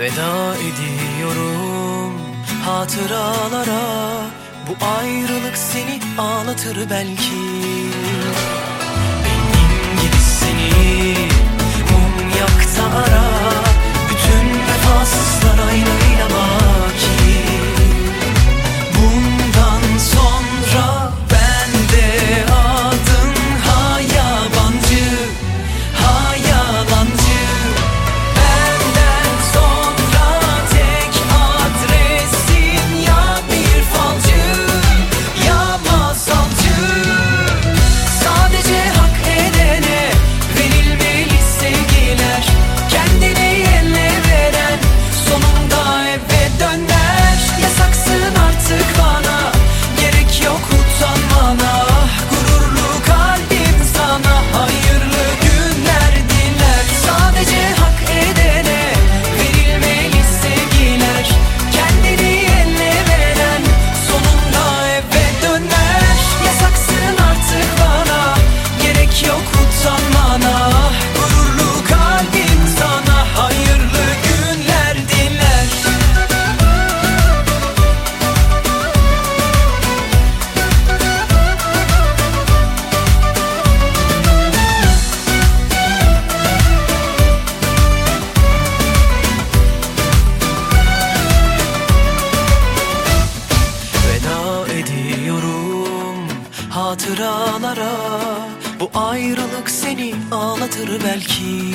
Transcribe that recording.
Veda ediyorum hatıralara. Bu ayrılık seni ağlatır belki. Benim gibi seni hatıralara Bu ayrılık seni ağlatır belki.